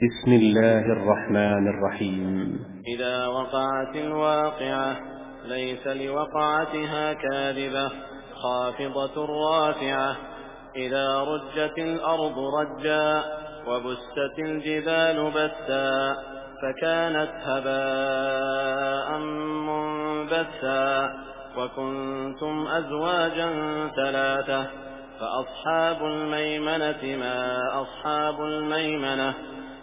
بسم الله الرحمن الرحيم. إذا وقعت الواقعة ليس لوقعتها كاذبة خافضة رافعة. إذا رجت الأرض رجا وبست الجبال بسا فكانت هباء منبثا. وكنتم أزواجا ثلاثة فأصحاب الميمنة ما أصحاب الميمنة.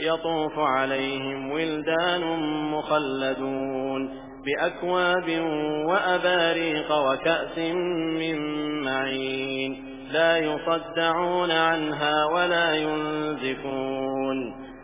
يطوف عليهم ولدان مخلدون بأكواب وأباريق وكأس من معين لا يصدعون عنها ولا ينزفون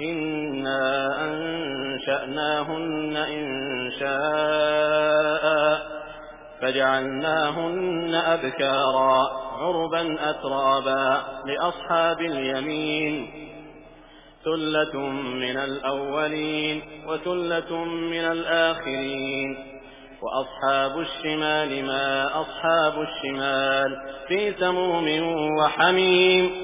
إنا أنشأناهن إن شاء فجعلناهن أبكارا عربا أترابا لأصحاب اليمين ثلة من الأولين وثلة من الآخرين وأصحاب الشمال ما أصحاب الشمال في سموم وحميم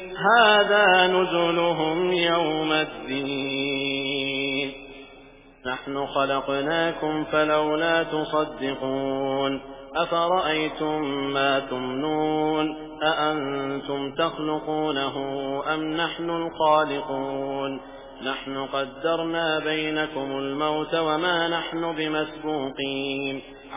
هذا نزلهم يوم الدين. نحن خلقناكم فلولا تصدقون. أفرأيتم ما تمنون؟ أأنتم تخلقونه أم نحن الخالقون؟ نحن قدرنا بينكم الموت وما نحن بمسبوقين.